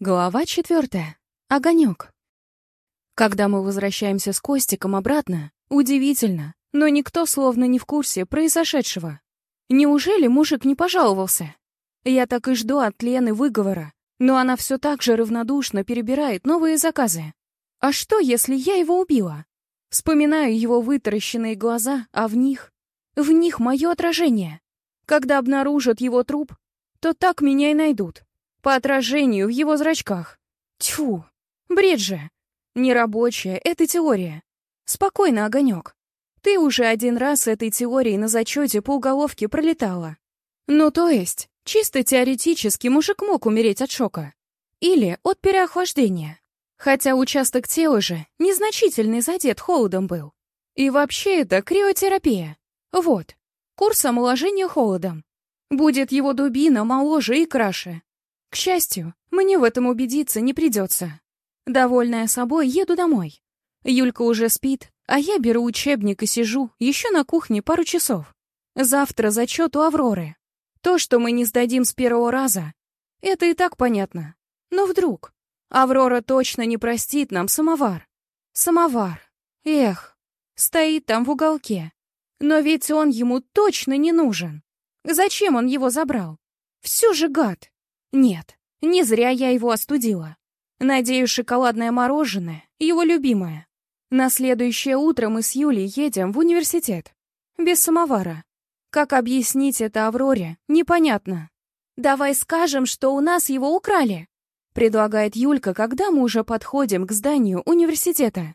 Глава четвертая. Огонек. Когда мы возвращаемся с Костиком обратно, удивительно, но никто словно не в курсе произошедшего. Неужели мужик не пожаловался? Я так и жду от Лены выговора, но она все так же равнодушно перебирает новые заказы. А что, если я его убила? Вспоминаю его вытаращенные глаза, а в них... В них мое отражение. Когда обнаружат его труп, то так меня и найдут. По отражению в его зрачках. Тьфу, бред же. Нерабочая, это теория. Спокойно, Огонек. Ты уже один раз этой теорией на зачете по уголовке пролетала. Ну, то есть, чисто теоретически мужик мог умереть от шока. Или от переохлаждения. Хотя участок тела же незначительный задет холодом был. И вообще это криотерапия. Вот, курс омоложения холодом. Будет его дубина моложе и краше. К счастью, мне в этом убедиться не придется. Довольная собой, еду домой. Юлька уже спит, а я беру учебник и сижу еще на кухне пару часов. Завтра зачет у Авроры. То, что мы не сдадим с первого раза, это и так понятно. Но вдруг Аврора точно не простит нам самовар. Самовар. Эх, стоит там в уголке. Но ведь он ему точно не нужен. Зачем он его забрал? Все же гад. Нет, не зря я его остудила. Надеюсь, шоколадное мороженое — его любимое. На следующее утро мы с Юлей едем в университет. Без самовара. Как объяснить это Авроре, непонятно. «Давай скажем, что у нас его украли», — предлагает Юлька, когда мы уже подходим к зданию университета.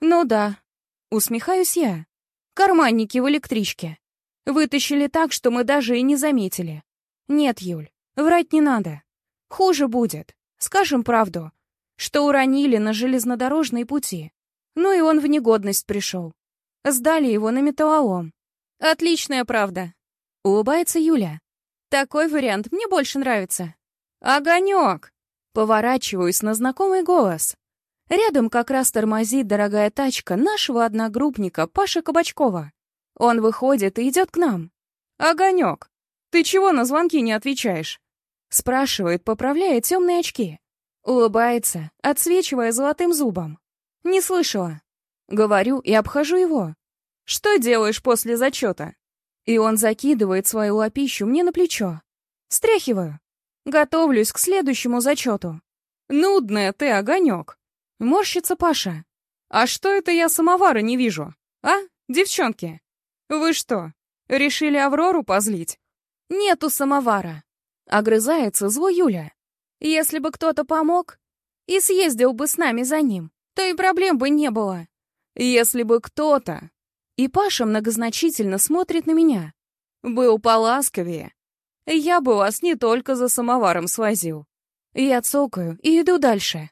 «Ну да», — усмехаюсь я. «Карманники в электричке. Вытащили так, что мы даже и не заметили. Нет, Юль, Врать не надо. Хуже будет. Скажем правду, что уронили на железнодорожные пути. Ну и он в негодность пришел. Сдали его на металлолом. Отличная правда. Улыбается Юля. Такой вариант мне больше нравится. Огонек! Поворачиваюсь на знакомый голос. Рядом как раз тормозит дорогая тачка нашего одногруппника Паши Кабачкова. Он выходит и идет к нам. «Огонек, ты чего на звонки не отвечаешь?» Спрашивает, поправляя темные очки. Улыбается, отсвечивая золотым зубом. Не слышала. Говорю и обхожу его. Что делаешь после зачета? И он закидывает свою лапищу мне на плечо. Стряхиваю. Готовлюсь к следующему зачету. Нудная ты, огонек. Морщится Паша. А что это я самовара не вижу? А, девчонки? Вы что, решили Аврору позлить? Нету самовара. Огрызается зло Юля. Если бы кто-то помог и съездил бы с нами за ним, то и проблем бы не было. Если бы кто-то... И Паша многозначительно смотрит на меня. Был поласковее. Я бы вас не только за самоваром свозил. Я цокаю и иду дальше.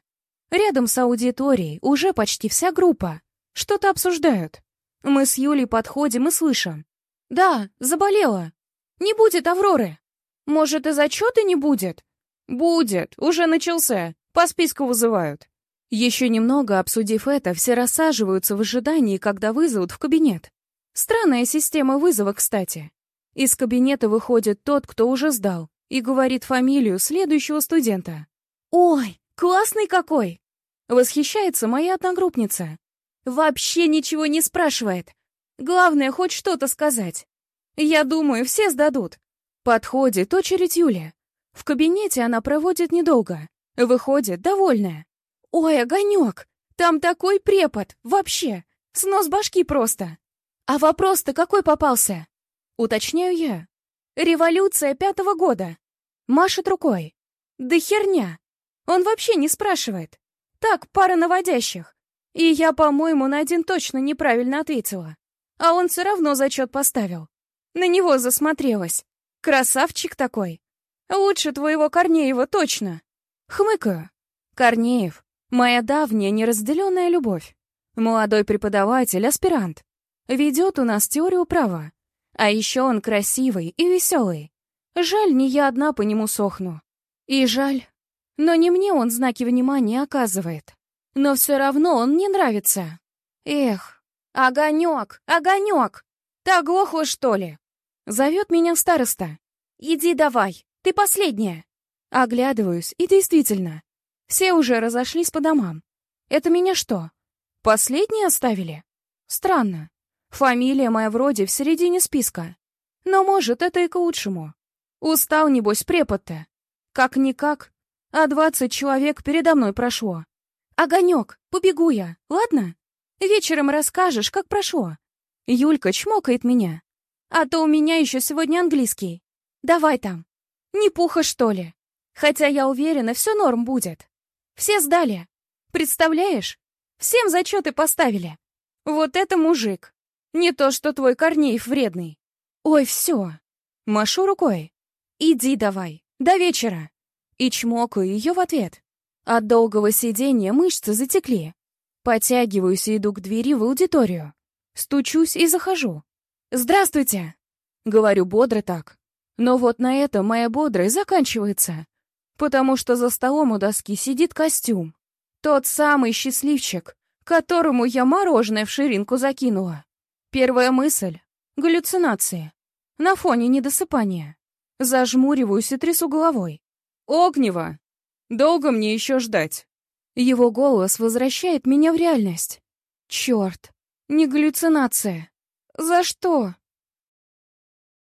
Рядом с аудиторией уже почти вся группа. Что-то обсуждают. Мы с Юлей подходим и слышим. «Да, заболела. Не будет Авроры». Может, и зачета не будет? Будет, уже начался. По списку вызывают. Еще немного обсудив это, все рассаживаются в ожидании, когда вызовут в кабинет. Странная система вызова, кстати. Из кабинета выходит тот, кто уже сдал, и говорит фамилию следующего студента. «Ой, классный какой!» Восхищается моя одногруппница. Вообще ничего не спрашивает. Главное, хоть что-то сказать. Я думаю, все сдадут. Подходит очередь Юли. В кабинете она проводит недолго. Выходит, довольная. «Ой, огонек! Там такой препод! Вообще! Снос башки просто!» «А вопрос-то какой попался?» Уточняю я. «Революция пятого года!» Машет рукой. «Да херня! Он вообще не спрашивает. Так, пара наводящих. И я, по-моему, на один точно неправильно ответила. А он все равно зачет поставил. На него засмотрелась. Красавчик такой. Лучше твоего Корнеева точно. Хмыкаю. Корнеев — моя давняя неразделенная любовь. Молодой преподаватель, аспирант. Ведет у нас теорию права. А еще он красивый и веселый. Жаль, не я одна по нему сохну. И жаль. Но не мне он знаки внимания оказывает. Но все равно он мне нравится. Эх, огонек, огонек! Ты оглохла, что ли? Зовет меня староста. «Иди давай, ты последняя!» Оглядываюсь, и действительно. Все уже разошлись по домам. Это меня что, последние оставили? Странно. Фамилия моя вроде в середине списка. Но, может, это и к лучшему. Устал, небось, препод-то. Как-никак, а двадцать человек передо мной прошло. Огонек, побегу я, ладно? Вечером расскажешь, как прошло. Юлька чмокает меня. А то у меня еще сегодня английский. Давай там. Не пуха, что ли? Хотя я уверена, все норм будет. Все сдали. Представляешь? Всем зачеты поставили. Вот это мужик. Не то, что твой Корнеев вредный. Ой, все. Машу рукой. Иди давай. До вечера. И чмокаю ее в ответ. От долгого сидения мышцы затекли. Потягиваюсь и иду к двери в аудиторию. Стучусь и захожу. «Здравствуйте!» Говорю бодро так. Но вот на этом моя бодрость заканчивается. Потому что за столом у доски сидит костюм. Тот самый счастливчик, которому я мороженое в ширинку закинула. Первая мысль — галлюцинации. На фоне недосыпания. Зажмуриваюсь и трясу головой. «Огнева! Долго мне еще ждать?» Его голос возвращает меня в реальность. Черт, не галлюцинация. За что?